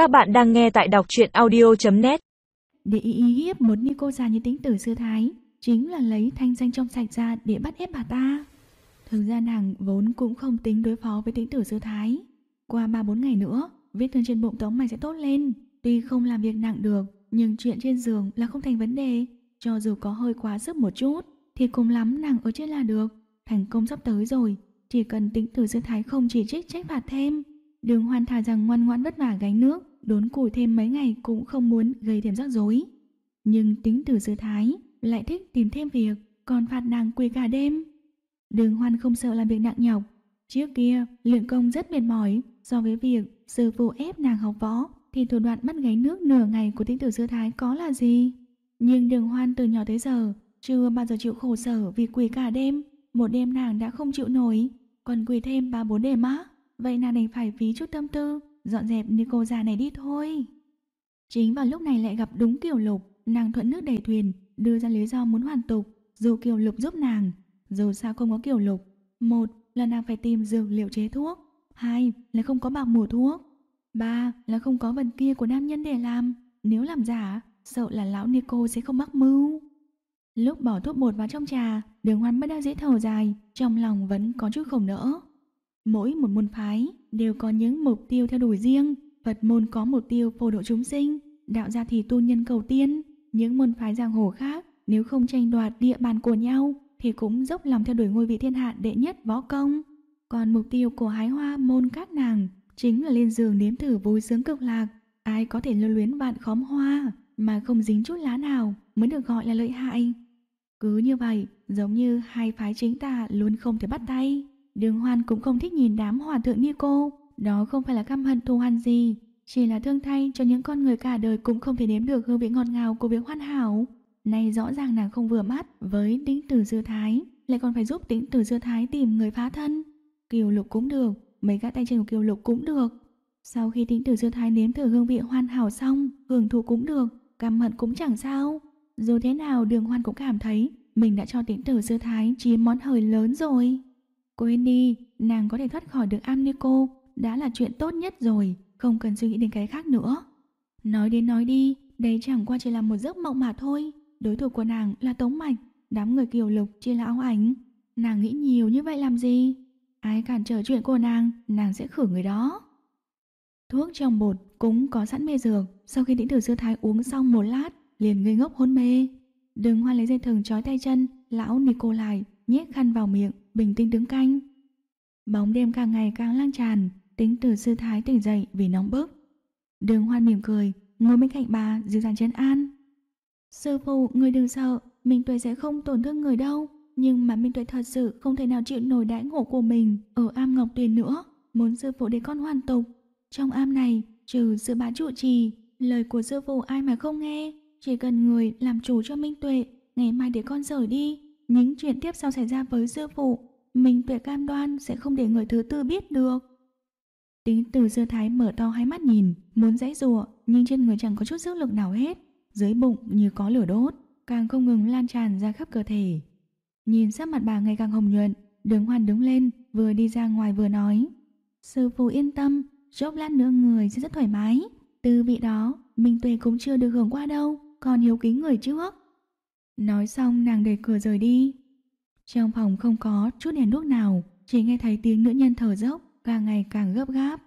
Các bạn đang nghe tại đọc truyện audio.net Để ý ý hiếp một như cô già như tính tử sư thái, Chính là lấy thanh danh trong sạch ra để bắt ép bà ta. Thực ra nàng vốn cũng không tính đối phó với tính tử sư thái. Qua 3-4 ngày nữa, Vết thương trên bụng tống mày sẽ tốt lên. Tuy không làm việc nặng được, Nhưng chuyện trên giường là không thành vấn đề. Cho dù có hơi quá sức một chút, Thì cùng lắm nàng ở trên là được. Thành công sắp tới rồi, Chỉ cần tính tử sư thái không chỉ trích trách phạt thêm. Đường hoan thà rằng ngoan ngoãn vất vả gánh nước, Đốn củi thêm mấy ngày cũng không muốn gây thêm rắc rối. Nhưng tính tử sư thái, Lại thích tìm thêm việc, Còn phạt nàng quỳ cả đêm. Đường hoan không sợ làm việc nặng nhọc. Trước kia, luyện công rất mệt mỏi, So với việc sư phụ ép nàng học võ, Thì thủ đoạn bắt gáy nước nửa ngày của tính tử sư thái có là gì? Nhưng đường hoan từ nhỏ tới giờ, Chưa bao giờ chịu khổ sở vì quỳ cả đêm, Một đêm nàng đã không chịu nổi, Còn quỳ thêm ba bốn đêm á. Vậy nàng đành phải phí chút tâm tư, Dọn dẹp như cô già này đi thôi. Chính vào lúc này lại gặp đúng Kiều Lục. Nàng thuận nước đẩy thuyền, Đưa ra lý do muốn hoàn tục, Dù Kiều Lục giúp nàng, Dù sao không có Kiều Lục. Một là nàng phải tìm dược liệu chế thuốc, Hai là không có bạc mùa thuốc, Ba là không có vật kia của nam nhân để làm. Nếu làm giả, Sợ là lão Nico sẽ không mắc mưu. Lúc bỏ thuốc bột vào trong trà, Đường hoan bất đắc dễ thở dài, Trong lòng vẫn có chút không nỡ. Mỗi một môn phái đều có những mục tiêu theo đuổi riêng. Phật môn có mục tiêu phổ độ chúng sinh, đạo gia thì tu nhân cầu tiên. Những môn phái giang hồ khác nếu không tranh đoạt địa bàn của nhau thì cũng dốc lòng theo đuổi ngôi vị thiên hạ đệ nhất võ công. Còn mục tiêu của hái hoa môn các nàng chính là lên giường nếm thử vui sướng cực lạc. Ai có thể lưu luyến vạn khóm hoa mà không dính chút lá nào mới được gọi là lợi hại. Cứ như vậy, giống như hai phái chính tà luôn không thể bắt tay. Đường Hoan cũng không thích nhìn đám hòa thượng như cô, đó không phải là căm hận thù hằn gì, chỉ là thương thay cho những con người cả đời cũng không thể nếm được hương vị ngọt ngào của việc hoàn hảo. Này rõ ràng nàng không vừa mắt với tính tử dư thái, lại còn phải giúp tính tử dư thái tìm người phá thân. Kiều lục cũng được, mấy gã tay chân của kiều lục cũng được. Sau khi tính tử dư thái nếm thử hương vị hoàn hảo xong, hưởng thụ cũng được, căm hận cũng chẳng sao. Dù thế nào đường hoan cũng cảm thấy mình đã cho tính tử dư thái chiếm món hời lớn rồi. Quên đi, nàng có thể thoát khỏi được Amnico đã là chuyện tốt nhất rồi, không cần suy nghĩ đến cái khác nữa. Nói đến nói đi, đây chẳng qua chỉ là một giấc mộng mà thôi. Đối thủ của nàng là Tống Mạch, đám người kiều lục chỉ là áo ảnh. Nàng nghĩ nhiều như vậy làm gì? Ai cản trở chuyện của nàng, nàng sẽ khử người đó. Thuốc trong bột cũng có sẵn mê dược, sau khi đĩnh tử sư thái uống xong một lát, liền ngây ngốc hôn mê. Đừng hoa lấy dây thừng trói tay chân, lão Nico lại, nhét khăn vào miệng, bình tĩnh đứng canh. Bóng đêm càng ngày càng lan tràn, tính từ sư thái tỉnh dậy vì nóng bức. Đường hoan mỉm cười, ngồi bên cạnh bà dịu dàng chân an. Sư phụ, người đừng sợ, Minh Tuệ sẽ không tổn thương người đâu. Nhưng mà Minh Tuệ thật sự không thể nào chịu nổi đãi ngộ của mình ở am Ngọc Tuyền nữa. Muốn sư phụ để con hoàn tục. Trong am này, trừ sư bá trụ trì, lời của sư phụ ai mà không nghe. Chỉ cần người làm chủ cho Minh Tuệ, ngày mai để con rời đi. Những chuyện tiếp sau xảy ra với sư phụ, mình tuệ cam đoan sẽ không để người thứ tư biết được. Tính từ dưa thái mở to hai mắt nhìn, muốn dãy rùa, nhưng trên người chẳng có chút sức lực nào hết. Dưới bụng như có lửa đốt, càng không ngừng lan tràn ra khắp cơ thể. Nhìn sắc mặt bà ngày càng hồng nhuận, đường hoan đứng lên, vừa đi ra ngoài vừa nói. Sư phụ yên tâm, chốc lát nữa người sẽ rất thoải mái. Từ vị đó, mình tuệ cũng chưa được hưởng qua đâu, còn hiếu kính người trước. Nói xong nàng đẩy cửa rời đi. Trong phòng không có chút đèn đuốc nào, chỉ nghe thấy tiếng nữ nhân thở dốc, càng ngày càng gấp gáp.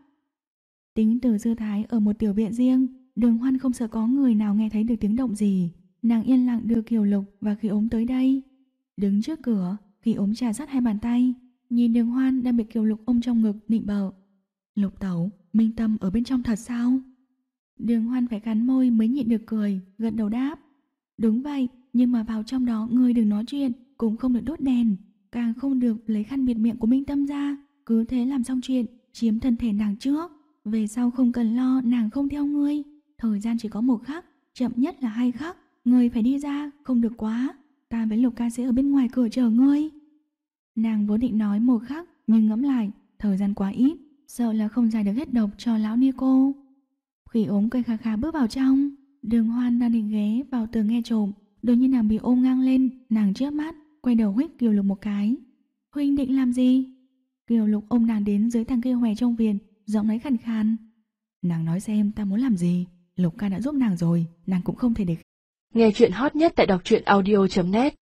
Tính từ dư thái ở một tiểu viện riêng, đường hoan không sợ có người nào nghe thấy được tiếng động gì. Nàng yên lặng đưa kiều lục và khí ốm tới đây. Đứng trước cửa, khí ốm trà sát hai bàn tay, nhìn đường hoan đang bị kiều lục ôm trong ngực nịnh bợ. Lục tẩu, minh tâm ở bên trong thật sao? Đường hoan phải cắn môi mới nhịn được cười, gật đầu đáp. Đúng vậy, nhưng mà vào trong đó người đừng nói chuyện, cũng không được đốt đèn, càng không được lấy khăn biệt miệng của Minh Tâm ra. Cứ thế làm xong chuyện, chiếm thân thể nàng trước. Về sau không cần lo nàng không theo ngươi. Thời gian chỉ có một khắc, chậm nhất là hai khắc. Ngươi phải đi ra, không được quá. Ta với Lục ca sẽ ở bên ngoài cửa chờ ngươi. Nàng vốn định nói một khắc, nhưng ngẫm lại, thời gian quá ít, sợ là không giải được hết độc cho lão Nico. Khỉ ốm cây kha kha bước vào trong, đường hoan đang định ghé tường nghe trộm, đột nhiên nàng bị ôm ngang lên, nàng chớp mắt, quay đầu huyết Kiều Lục một cái. Huynh định làm gì? Kiều Lục ôm nàng đến dưới thằng kia hòe trong viện, giọng nói khàn khàn. Nàng nói xem ta muốn làm gì, Lục ca đã giúp nàng rồi, nàng cũng không thể để Nghe chuyện hot nhất tại đọc truyện audio.net